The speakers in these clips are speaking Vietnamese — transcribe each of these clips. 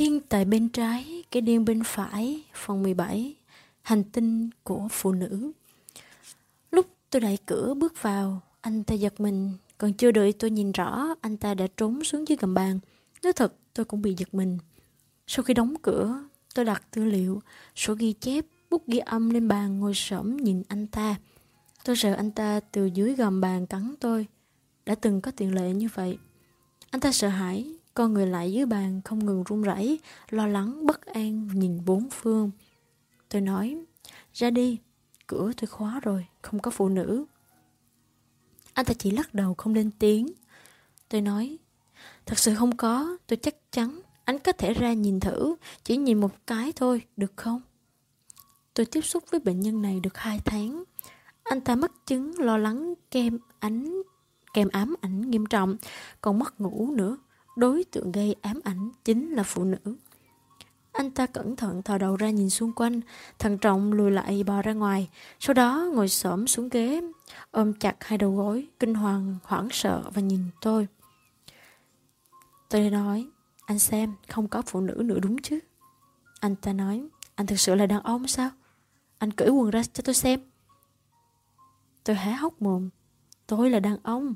Thiên tài bên trái, cái điên bên phải, phần 17, hành tinh của phụ nữ. Lúc tôi đẩy cửa bước vào, anh ta giật mình, còn chưa đợi tôi nhìn rõ, anh ta đã trốn xuống dưới gầm bàn. Nói thật, tôi cũng bị giật mình. Sau khi đóng cửa, tôi đặt tư liệu, sổ ghi chép, bút ghi âm lên bàn ngồi sẫm nhìn anh ta. Tôi sợ anh ta từ dưới gầm bàn cắn tôi. Đã từng có tiền lệ như vậy. Anh ta sợ hãi, con người lại dưới bàn không ngừng run rẩy, lo lắng, bất an nhìn bốn phương. Tôi nói, ra đi, cửa tôi khóa rồi, không có phụ nữ. Anh ta chỉ lắc đầu không lên tiếng. Tôi nói, thật sự không có, tôi chắc chắn. Anh có thể ra nhìn thử, chỉ nhìn một cái thôi, được không? Tôi tiếp xúc với bệnh nhân này được hai tháng. Anh ta mắc chứng lo lắng kem ánh kèm ám ảnh nghiêm trọng, còn mất ngủ nữa. Đối tượng gây ám ảnh chính là phụ nữ. Anh ta cẩn thận thò đầu ra nhìn xung quanh, thận trọng lùi lại bò ra ngoài, sau đó ngồi xổm xuống ghế, ôm chặt hai đầu gối, kinh hoàng, hoảng sợ và nhìn tôi. Tôi nói, anh xem, không có phụ nữ nữa đúng chứ? Anh ta nói, anh thực sự là đàn ông sao? Anh cởi quần ra cho tôi xem. Tôi há hốc mồm. Tôi là đàn ông.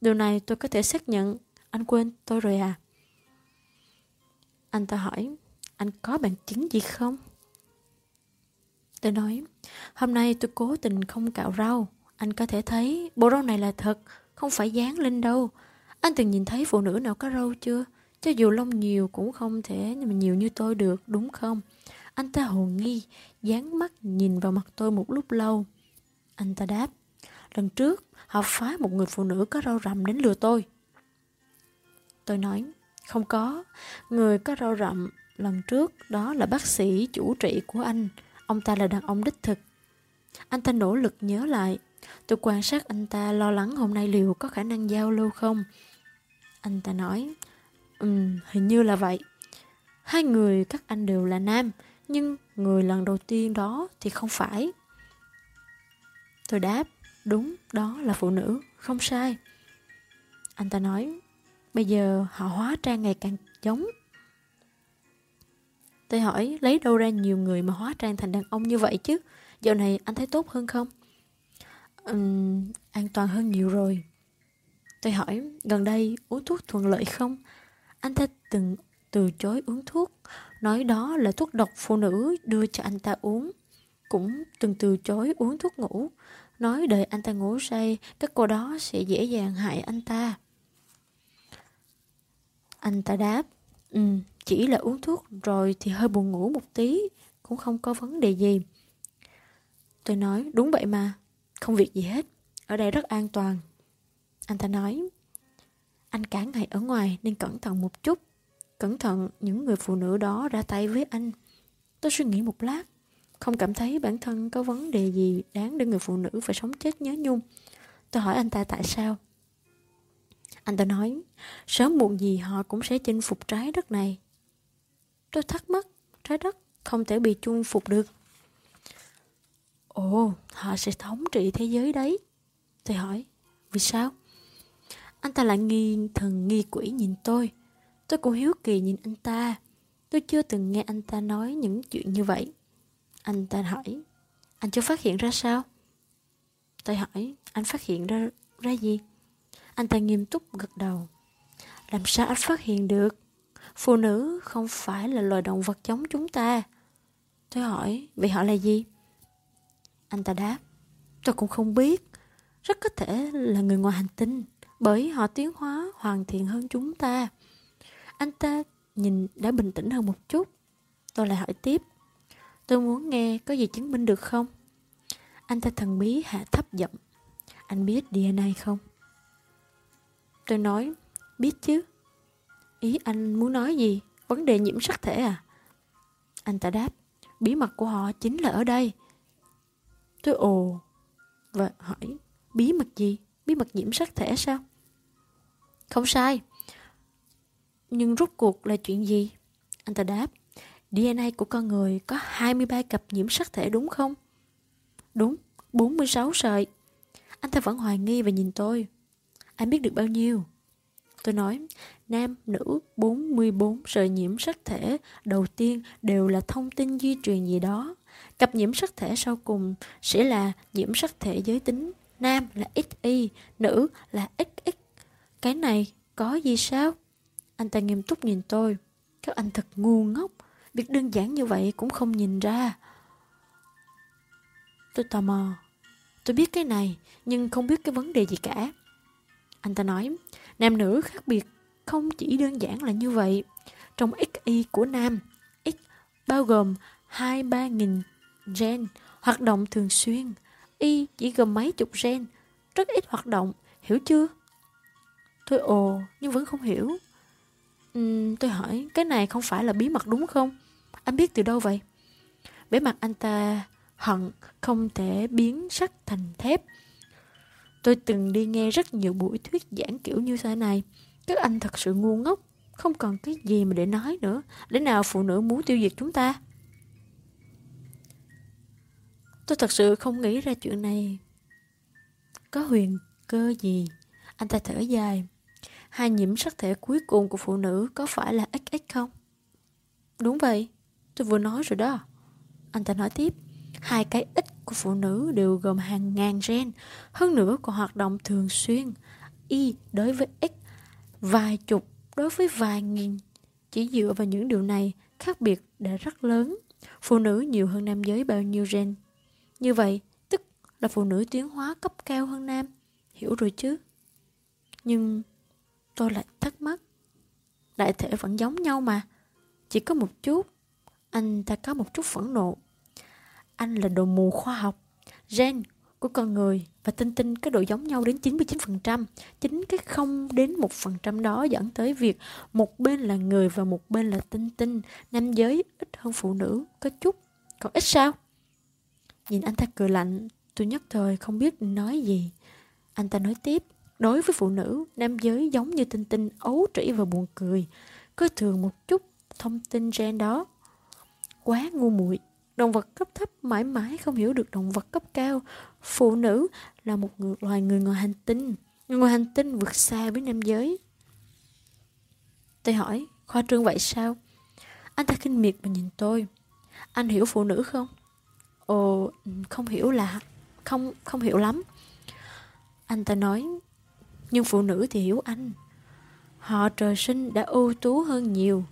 Điều này tôi có thể xác nhận. Anh quên tôi rồi à? Anh ta hỏi, anh có bằng chứng gì không? Tôi nói, hôm nay tôi cố tình không cạo rau. Anh có thể thấy bộ rau này là thật, không phải dán lên đâu. Anh từng nhìn thấy phụ nữ nào có râu chưa? Cho dù lông nhiều cũng không thể mà nhiều như tôi được, đúng không? Anh ta hồ nghi, dán mắt nhìn vào mặt tôi một lúc lâu. Anh ta đáp, lần trước họ phái một người phụ nữ có râu rậm đến lừa tôi. Tôi nói, không có, người có râu rậm lần trước đó là bác sĩ chủ trị của anh. Ông ta là đàn ông đích thực. Anh ta nỗ lực nhớ lại. Tôi quan sát anh ta lo lắng hôm nay liệu có khả năng giao lưu không. Anh ta nói, um, hình như là vậy. Hai người các anh đều là nam, nhưng người lần đầu tiên đó thì không phải. Tôi đáp, đúng, đó là phụ nữ, không sai. Anh ta nói, bây giờ họ hóa trang ngày càng giống. Tôi hỏi, lấy đâu ra nhiều người mà hóa trang thành đàn ông như vậy chứ? Dạo này anh thấy tốt hơn không? Uhm, an toàn hơn nhiều rồi. Tôi hỏi, gần đây uống thuốc thuận lợi không? Anh ta từng từ chối uống thuốc, nói đó là thuốc độc phụ nữ đưa cho anh ta uống. Cũng từng từ chối uống thuốc ngủ, nói đợi anh ta ngủ say, các cô đó sẽ dễ dàng hại anh ta. Anh ta đáp, ừ, chỉ là uống thuốc rồi thì hơi buồn ngủ một tí, cũng không có vấn đề gì. Tôi nói, đúng vậy mà, không việc gì hết, ở đây rất an toàn. Anh ta nói, anh cả ngày ở ngoài nên cẩn thận một chút. Cẩn thận những người phụ nữ đó ra tay với anh. Tôi suy nghĩ một lát, không cảm thấy bản thân có vấn đề gì đáng để người phụ nữ phải sống chết nhớ nhung. Tôi hỏi anh ta tại sao. Anh ta nói, sớm muộn gì họ cũng sẽ chinh phục trái đất này. Tôi thắc mắc, trái đất không thể bị chung phục được. Ồ, họ sẽ thống trị thế giới đấy. Tôi hỏi, vì sao? Anh ta lại nghi thần nghi quỷ nhìn tôi. Tôi cũng hiếu kỳ nhìn anh ta. Tôi chưa từng nghe anh ta nói những chuyện như vậy. Anh ta hỏi, anh chưa phát hiện ra sao? Tôi hỏi, anh phát hiện ra ra gì? Anh ta nghiêm túc gật đầu. Làm sao anh phát hiện được? Phụ nữ không phải là loài động vật giống chúng ta. Tôi hỏi, vậy họ là gì? Anh ta đáp, tôi cũng không biết. Rất có thể là người ngoài hành tinh, bởi họ tiến hóa hoàn thiện hơn chúng ta. Anh ta nhìn đã bình tĩnh hơn một chút. Tôi lại hỏi tiếp, tôi muốn nghe có gì chứng minh được không? Anh ta thần bí hạ thấp giọng. Anh biết DNA không? Tôi nói, biết chứ. Ý anh muốn nói gì? Vấn đề nhiễm sắc thể à? Anh ta đáp, bí mật của họ chính là ở đây. Tôi ồ và hỏi, bí mật gì? Bí mật nhiễm sắc thể sao? Không sai. Nhưng rốt cuộc là chuyện gì? Anh ta đáp, DNA của con người có 23 cặp nhiễm sắc thể đúng không? Đúng, 46 sợi. Anh ta vẫn hoài nghi và nhìn tôi. Anh biết được bao nhiêu? Tôi nói, nam, nữ, 44 sợi nhiễm sắc thể đầu tiên đều là thông tin di truyền gì đó. Cặp nhiễm sắc thể sau cùng sẽ là nhiễm sắc thể giới tính. Nam là XY, nữ là XX. Cái này có gì sao? Anh ta nghiêm túc nhìn tôi. Các anh thật ngu ngốc. Việc đơn giản như vậy cũng không nhìn ra. Tôi tò mò. Tôi biết cái này, nhưng không biết cái vấn đề gì cả. Anh ta nói, nam nữ khác biệt không chỉ đơn giản là như vậy. Trong XY của nam, X bao gồm 2-3 nghìn gen hoạt động thường xuyên. Y chỉ gồm mấy chục gen, rất ít hoạt động, hiểu chưa? Tôi ồ, nhưng vẫn không hiểu. Uhm, tôi hỏi, cái này không phải là bí mật đúng không? Anh biết từ đâu vậy? Bế mặt anh ta hận không thể biến sắt thành thép. Tôi từng đi nghe rất nhiều buổi thuyết giảng kiểu như thế này. Các anh thật sự ngu ngốc, không còn cái gì mà để nói nữa. Để nào phụ nữ muốn tiêu diệt chúng ta? Tôi thật sự không nghĩ ra chuyện này. Có huyền cơ gì? Anh ta thở dài. Hai nhiễm sắc thể cuối cùng của phụ nữ có phải là XX không? Đúng vậy, tôi vừa nói rồi đó. Anh ta nói tiếp. Hai cái ít của phụ nữ đều gồm hàng ngàn gen, hơn nữa còn hoạt động thường xuyên. Y đối với X, vài chục đối với vài nghìn. Chỉ dựa vào những điều này, khác biệt đã rất lớn. Phụ nữ nhiều hơn nam giới bao nhiêu gen. Như vậy, tức là phụ nữ tiến hóa cấp cao hơn nam. Hiểu rồi chứ? Nhưng tôi lại thắc mắc. Đại thể vẫn giống nhau mà. Chỉ có một chút. Anh ta có một chút phẫn nộ anh là đồ mù khoa học. Gen của con người và tinh tinh có độ giống nhau đến 99%. Chính cái không đến 1% đó dẫn tới việc một bên là người và một bên là tinh tinh. Nam giới ít hơn phụ nữ, có chút. Còn ít sao? Nhìn anh ta cười lạnh, tôi nhất thời không biết nói gì. Anh ta nói tiếp, đối với phụ nữ, nam giới giống như tinh tinh ấu trĩ và buồn cười. Có thường một chút thông tin gen đó. Quá ngu muội Động vật cấp thấp mãi mãi không hiểu được động vật cấp cao. Phụ nữ là một người, loài người ngoài hành tinh. Người ngoài hành tinh vượt xa với nam giới. Tôi hỏi, khoa trương vậy sao? Anh ta kinh miệt mà nhìn tôi. Anh hiểu phụ nữ không? Ồ, không hiểu là... Không, không hiểu lắm. Anh ta nói, nhưng phụ nữ thì hiểu anh. Họ trời sinh đã ưu tú hơn nhiều,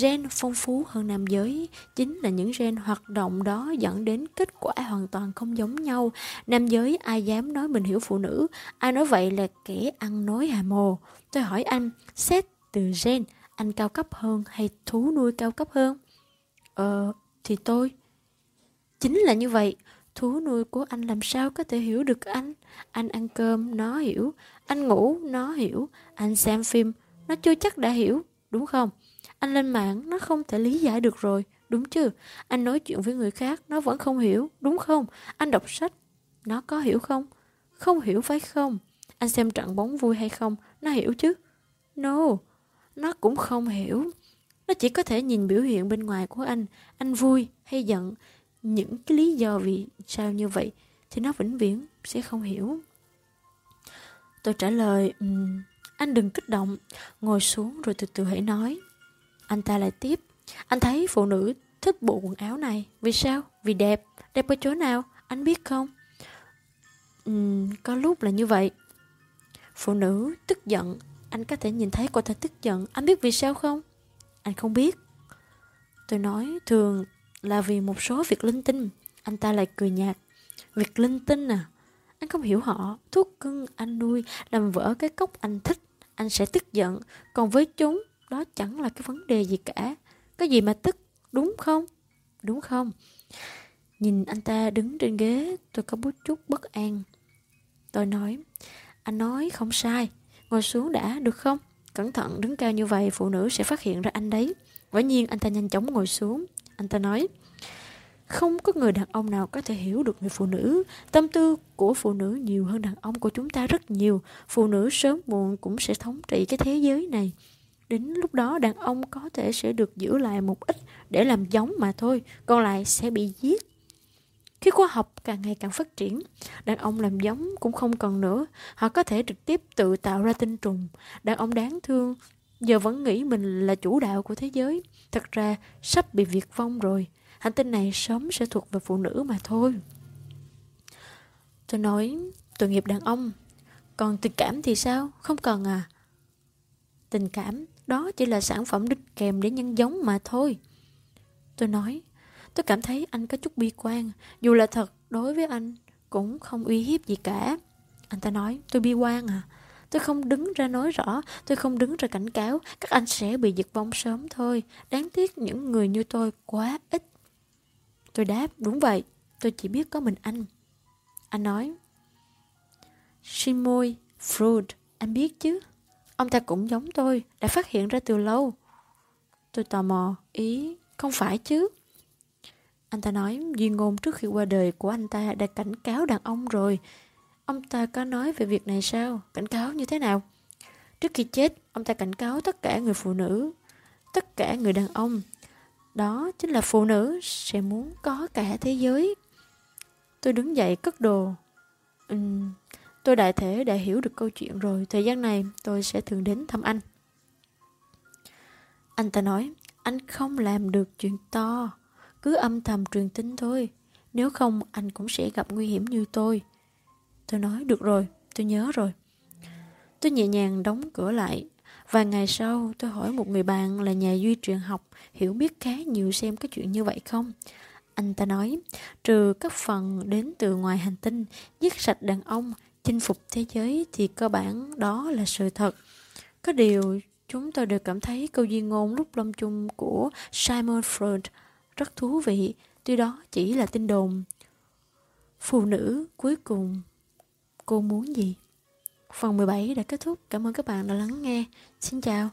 gen phong phú hơn nam giới, chính là những gen hoạt động đó dẫn đến kết quả hoàn toàn không giống nhau. Nam giới ai dám nói mình hiểu phụ nữ, ai nói vậy là kẻ ăn nói hà mồ. Tôi hỏi anh, xét từ gen, anh cao cấp hơn hay thú nuôi cao cấp hơn? Ờ, thì tôi. Chính là như vậy, thú nuôi của anh làm sao có thể hiểu được anh? Anh ăn cơm, nó hiểu. Anh ngủ, nó hiểu. Anh xem phim, nó chưa chắc đã hiểu, đúng không? Anh lên mạng, nó không thể lý giải được rồi, đúng chứ? Anh nói chuyện với người khác, nó vẫn không hiểu, đúng không? Anh đọc sách, nó có hiểu không? Không hiểu phải không? Anh xem trận bóng vui hay không? Nó hiểu chứ? No, nó cũng không hiểu. Nó chỉ có thể nhìn biểu hiện bên ngoài của anh, anh vui hay giận, những cái lý do vì sao như vậy thì nó vĩnh viễn sẽ không hiểu. Tôi trả lời, um, anh đừng kích động, ngồi xuống rồi từ từ hãy nói. Anh ta lại tiếp, anh thấy phụ nữ thích bộ quần áo này. Vì sao? Vì đẹp. Đẹp ở chỗ nào? Anh biết không? Uhm, có lúc là như vậy. Phụ nữ tức giận. Anh có thể nhìn thấy cô ta tức giận. Anh biết vì sao không? Anh không biết. Tôi nói thường là vì một số việc linh tinh. Anh ta lại cười nhạt. Việc linh tinh à? Anh không hiểu họ. Thuốc cưng anh nuôi làm vỡ cái cốc anh thích anh sẽ tức giận. Còn với chúng, đó chẳng là cái vấn đề gì cả. Có gì mà tức, đúng không? Đúng không? Nhìn anh ta đứng trên ghế, tôi có bút chút bất an. Tôi nói, anh nói không sai, ngồi xuống đã, được không? Cẩn thận đứng cao như vậy, phụ nữ sẽ phát hiện ra anh đấy. Quả nhiên anh ta nhanh chóng ngồi xuống. Anh ta nói, không có người đàn ông nào có thể hiểu được người phụ nữ. Tâm tư của phụ nữ nhiều hơn đàn ông của chúng ta rất nhiều. Phụ nữ sớm muộn cũng sẽ thống trị cái thế giới này. Đến lúc đó đàn ông có thể sẽ được giữ lại một ít để làm giống mà thôi, còn lại sẽ bị giết. Khi khoa học càng ngày càng phát triển, đàn ông làm giống cũng không cần nữa. Họ có thể trực tiếp tự tạo ra tinh trùng. Đàn ông đáng thương, giờ vẫn nghĩ mình là chủ đạo của thế giới. Thật ra, sắp bị diệt vong rồi. Hành tinh này sớm sẽ thuộc về phụ nữ mà thôi. Tôi nói, tội nghiệp đàn ông. Còn tình cảm thì sao? Không cần à? Tình cảm, đó chỉ là sản phẩm đích kèm để nhân giống mà thôi. Tôi nói, tôi cảm thấy anh có chút bi quan. Dù là thật, đối với anh cũng không uy hiếp gì cả. Anh ta nói, tôi bi quan à? Tôi không đứng ra nói rõ, tôi không đứng ra cảnh cáo, các anh sẽ bị diệt vong sớm thôi. Đáng tiếc những người như tôi quá ít. Tôi đáp, đúng vậy, tôi chỉ biết có mình anh. Anh nói, Shimoy, Freud, anh biết chứ? Ông ta cũng giống tôi, đã phát hiện ra từ lâu. Tôi tò mò, ý, không phải chứ. Anh ta nói, duy ngôn trước khi qua đời của anh ta đã cảnh cáo đàn ông rồi. Ông ta có nói về việc này sao? Cảnh cáo như thế nào? Trước khi chết, ông ta cảnh cáo tất cả người phụ nữ, tất cả người đàn ông. Đó chính là phụ nữ sẽ muốn có cả thế giới. Tôi đứng dậy cất đồ. Uhm, tôi đại thể đã hiểu được câu chuyện rồi. Thời gian này tôi sẽ thường đến thăm anh. Anh ta nói, anh không làm được chuyện to. Cứ âm thầm truyền tin thôi. Nếu không anh cũng sẽ gặp nguy hiểm như tôi. Tôi nói, được rồi, tôi nhớ rồi. Tôi nhẹ nhàng đóng cửa lại. Vài ngày sau, tôi hỏi một người bạn là nhà duy truyền học hiểu biết khá nhiều xem cái chuyện như vậy không. Anh ta nói, trừ các phần đến từ ngoài hành tinh, giết sạch đàn ông, chinh phục thế giới thì cơ bản đó là sự thật. Có điều, chúng tôi đều cảm thấy câu duy ngôn lúc lâm chung của Simon Freud rất thú vị, tuy đó chỉ là tin đồn. Phụ nữ cuối cùng, cô muốn gì? Phần 17 đã kết thúc. Cảm ơn các bạn đã lắng nghe. Xin chào.